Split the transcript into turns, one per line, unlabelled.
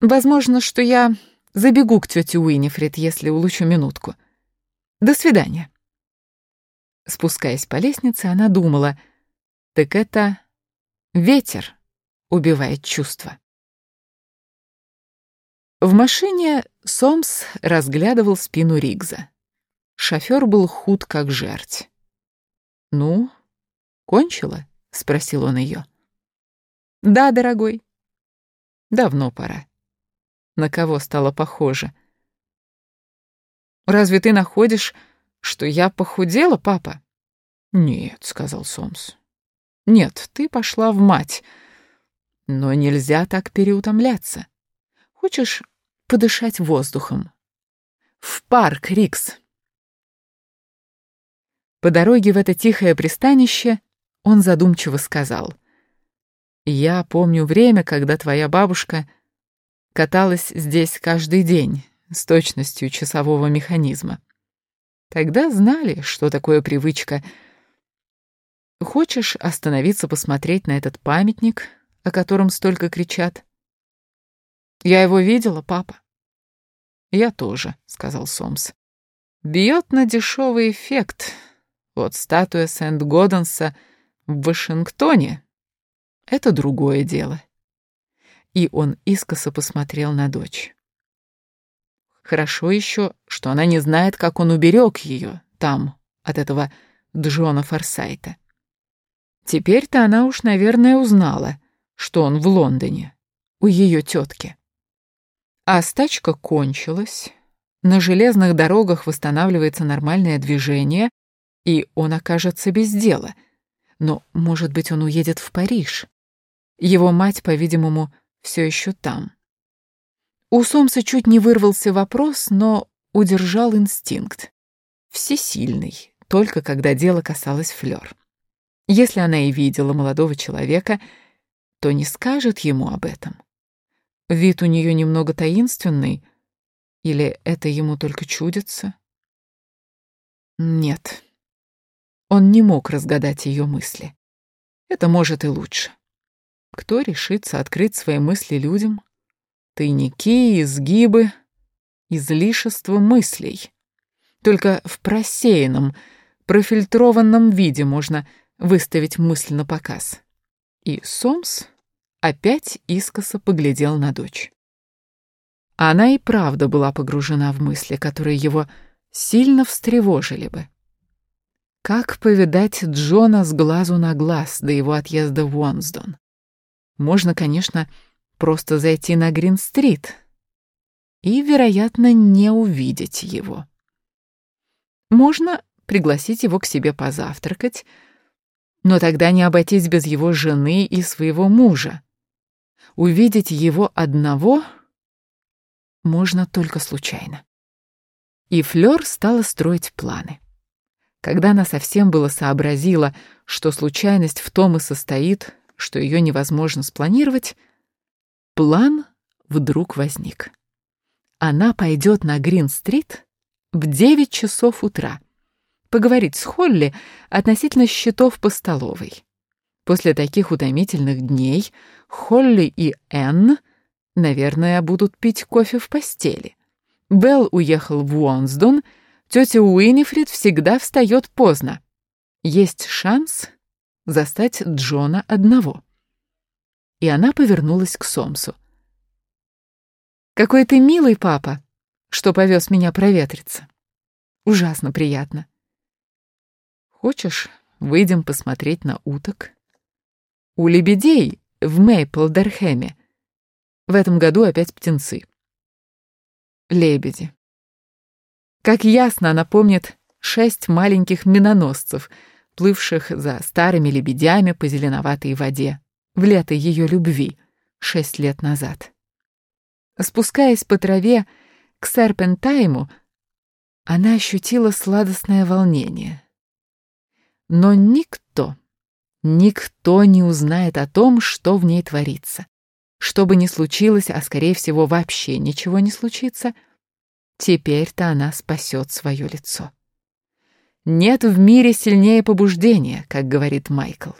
Возможно, что я забегу к тете Уинифред, если улучшу минутку. До свидания. Спускаясь по лестнице, она думала, так это ветер убивает чувства. В машине Сомс разглядывал спину Ригза. Шофер был худ, как жерть. «Ну, кончила?» — спросил он ее. «Да, дорогой. Давно пора. На кого стало похоже?» «Разве ты находишь, что я похудела, папа?» «Нет», — сказал Сомс. «Нет, ты пошла в мать. Но нельзя так переутомляться. Хочешь подышать воздухом. В парк, Рикс. По дороге в это тихое пристанище он задумчиво сказал. «Я помню время, когда твоя бабушка каталась здесь каждый день с точностью часового механизма. Тогда знали, что такое привычка. Хочешь остановиться посмотреть на этот памятник, о котором столько кричат?» Я его видела, папа. Я тоже, сказал Сомс. Бьет на дешевый эффект. Вот статуя Сент-Годенса в Вашингтоне — это другое дело. И он искоса посмотрел на дочь. Хорошо еще, что она не знает, как он уберег ее там, от этого Джона Форсайта. Теперь-то она уж, наверное, узнала, что он в Лондоне, у ее тетки. А стачка кончилась. На железных дорогах восстанавливается нормальное движение, и он окажется без дела. Но, может быть, он уедет в Париж. Его мать, по-видимому, все еще там. У Сомса чуть не вырвался вопрос, но удержал инстинкт. Всесильный, только когда дело касалось Флёр. Если она и видела молодого человека, то не скажет ему об этом. Вид у нее немного таинственный, или это ему только чудится? Нет. Он не мог разгадать ее мысли. Это может и лучше. Кто решится открыть свои мысли людям? Тайники, изгибы, излишество мыслей. Только в просеянном, профильтрованном виде можно выставить мысль на показ. И Сомс опять искоса поглядел на дочь. Она и правда была погружена в мысли, которые его сильно встревожили бы. Как повидать Джона с глазу на глаз до его отъезда в Уонсдон? Можно, конечно, просто зайти на Грин-стрит и, вероятно, не увидеть его. Можно пригласить его к себе позавтракать, но тогда не обойтись без его жены и своего мужа. Увидеть его одного можно только случайно. И Флёр стала строить планы. Когда она совсем было сообразила, что случайность в том и состоит, что ее невозможно спланировать, план вдруг возник. Она пойдет на Грин-стрит в 9 часов утра, поговорить с Холли относительно счетов по столовой. После таких утомительных дней Холли и Энн, наверное, будут пить кофе в постели. Белл уехал в Уонсдон, тетя Уинифрид всегда встает поздно. Есть шанс застать Джона одного. И она повернулась к Сомсу. «Какой ты милый папа, что повез меня проветриться. Ужасно приятно. Хочешь, выйдем посмотреть на уток?» У лебедей в Мейплдерхэме в этом году опять птенцы. Лебеди. Как ясно она помнит шесть маленьких миноносцев, плывших за старыми лебедями по зеленоватой воде в лето ее любви шесть лет назад. Спускаясь по траве к Серпентайму, она ощутила сладостное волнение. Но никто Никто не узнает о том, что в ней творится. Что бы ни случилось, а скорее всего вообще ничего не случится, теперь-то она спасет свое лицо. Нет в мире сильнее побуждения, как говорит Майкл.